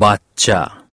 বাচ্চা।